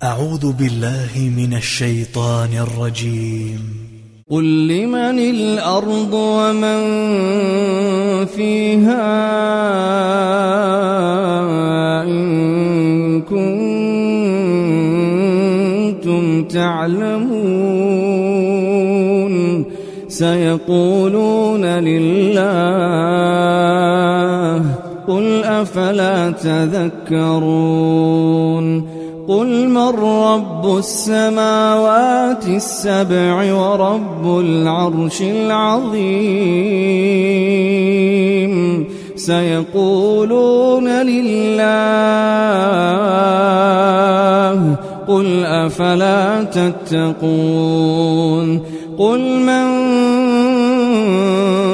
أعوذ بالله من الشيطان الرجيم. قل لمن الأرض ومن فيها إن كنتم تعلمون؟ سيقولون لله قل أفلا تذكرون؟ قل من رب السماوات السبع ورب العرش العظيم سيقولون لله قل أفلا تتقون قل من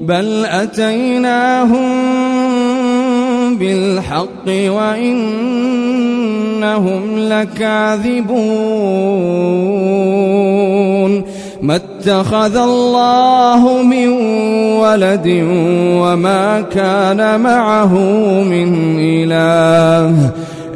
بل أتيناهم بالحق وإنهم لكاذبون ما اتخذ الله من ولد وما كان معه من إله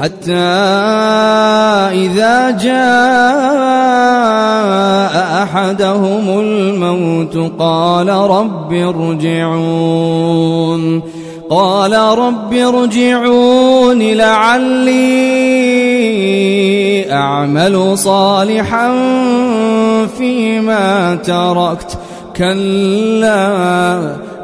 حتى إذا جاء أحدهم الموت قال رب ارجعون. قال رب ارجعون لعلي أعمل صالحا فيما تركت. كلا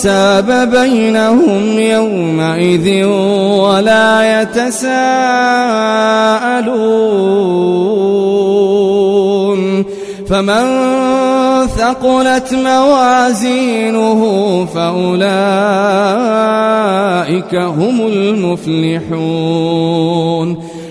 أنساب بينهم يومئذ ولا يتساءلون. فمن ثقلت موازينه فأولئك هم المفلحون.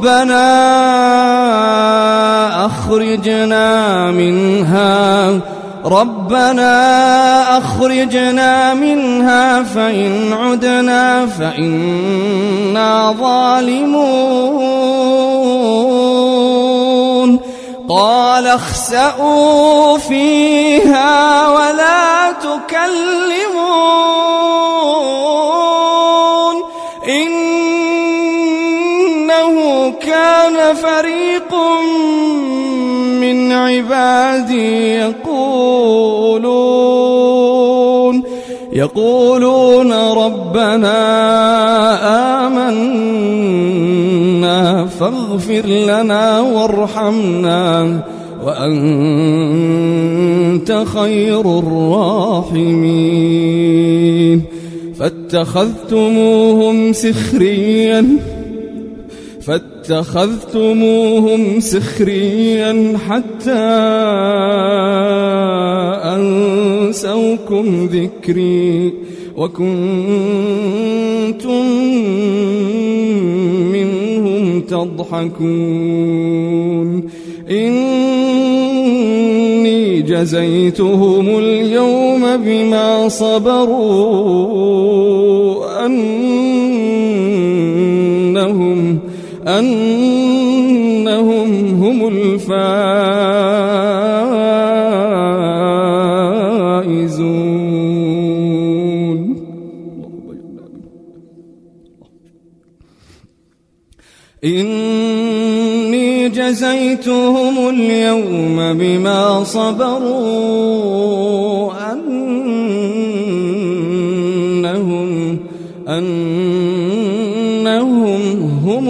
ربنا أخرجنا منها. ربنا أخرجنا منها فإن عدنا فإنا ظالمون. قال اخسأوا فيها ولا تكلمون. عبادي يقولون يقولون ربنا آمنا فاغفر لنا وارحمنا وأنت خير الراحمين فاتخذتموهم سخريا فاتخذتموهم سخريا حتى أنسوكم ذكري وكنتم منهم تضحكون. إني جزيتهم اليوم بما صبروا أنهم أنهم هم الفائزون. إني جزيتهم اليوم بما صبروا.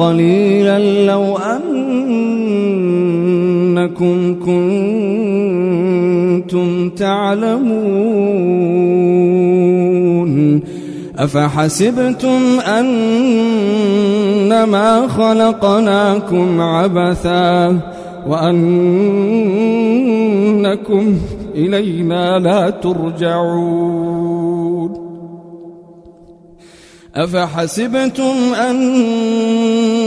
قليلا لو أنكم كنتم تعلمون أفحسبتم أنما خلقناكم عبثا وأنكم إلينا لا ترجعون أفحسبتم أنما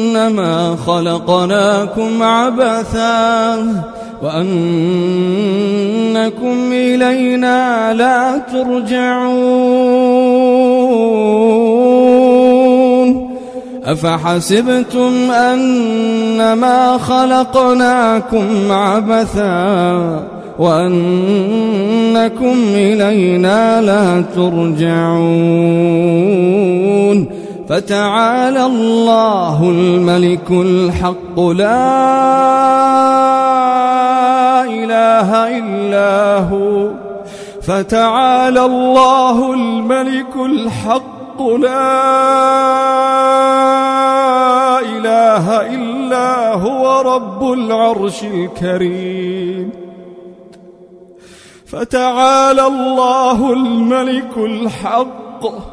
خلقناكم عبثا وأنكم إلينا لا ترجعون أفحسبتم أنما خلقناكم عبثا وأنكم إلينا لا ترجعون فتعالى الله الملك الحق لا إله إلا هو. فتعالى الله الملك الحق لا إله إلا هو رب العرش الكريم. فتعالى الله الملك الحق